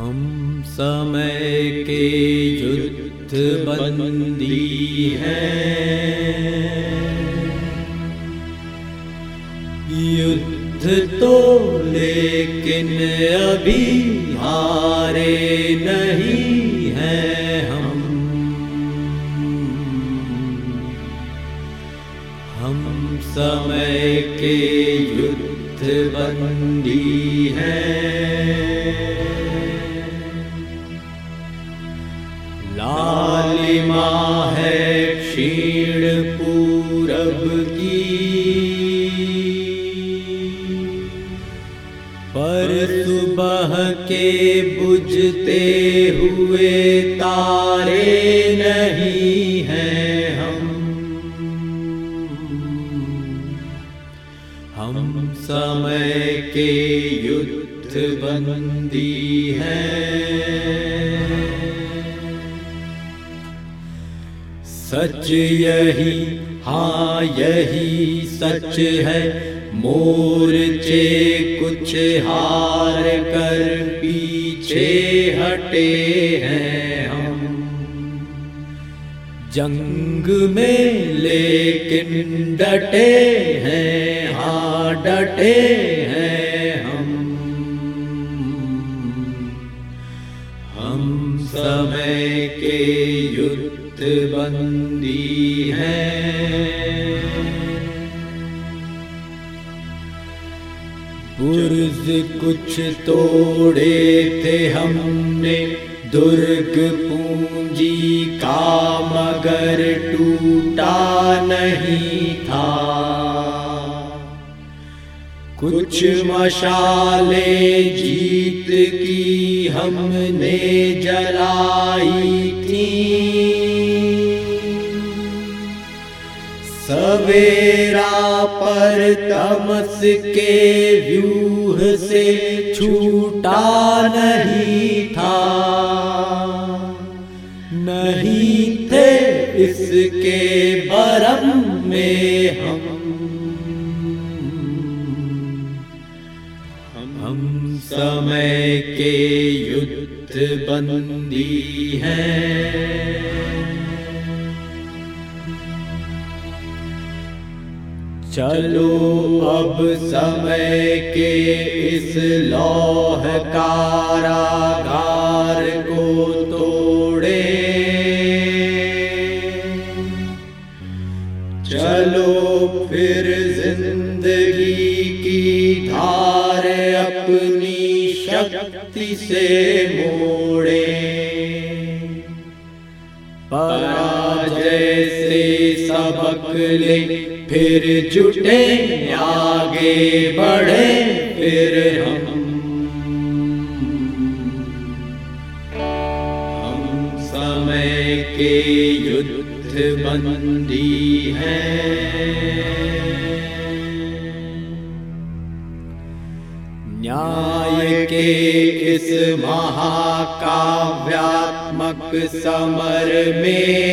हम समय के युद्ध बंदी हैं। युद्ध तो लेकिन अभी हारे नहीं हैं हम। हम समय के युद्ध बंदी हैं। लालिमा है क्षीण पूरब की। पर सुबह के बुझते हुए तारे नहीं हैं हम। हम समय के युद्ध बंदी हैं। सच यही हाँ यही सच है। मोर्चे कुछ हार कर पीछे हटे हैं हम। जंग में लेकिन डटे हैं हाँ डटे हैं। युद्ध बंदी है। बुर्ज कुछ तोड़े थे हमने, दुर्ग पूंजी का मगर टूटा नहीं था। कुछ मशाले जीत की हमने जलाई थी सवेरा पर तमस के व्यूह से छूटा नहीं था। नहीं थे इसके बरम में हम। हम समय के युद्ध बंदी हैं। चलो अब समय के इस लौह कारागार को तोड़े। चलो फिर ज़िंदगी की धार अपनी शक्ति से मोड़े। पराजय से सबक ले फिर जुटे, आगे बढ़े, फिर हम। हम समय के युद्ध बंदी हैं। न्याय के इस महाकाव्यात्मक समर में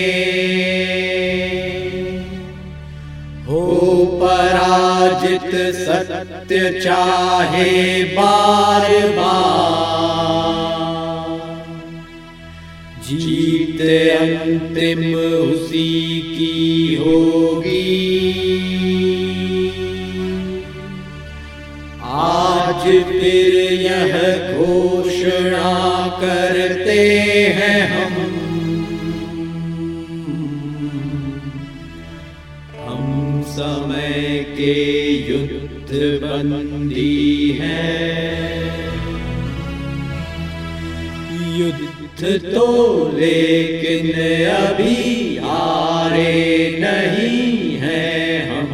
पराजित सत्य चाहे बार बार। जीत अंतिम उसी की होगी। आज फिर के युद्ध बंदी हैं। युद्ध तो लेकिन अभी हारे नहीं हैं हम।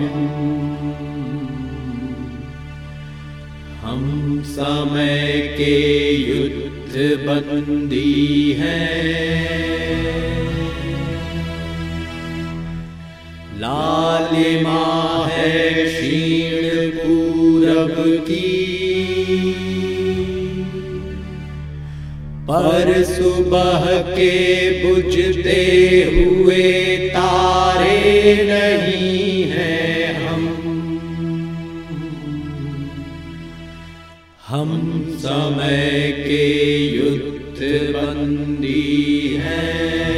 हम समय के युद्ध बंदी हैं। लालिमा है क्षीण पूरब की। पर सुबह के बुझते हुए तारे नहीं हैं हम। हम समय के युद्ध बंदी हैं।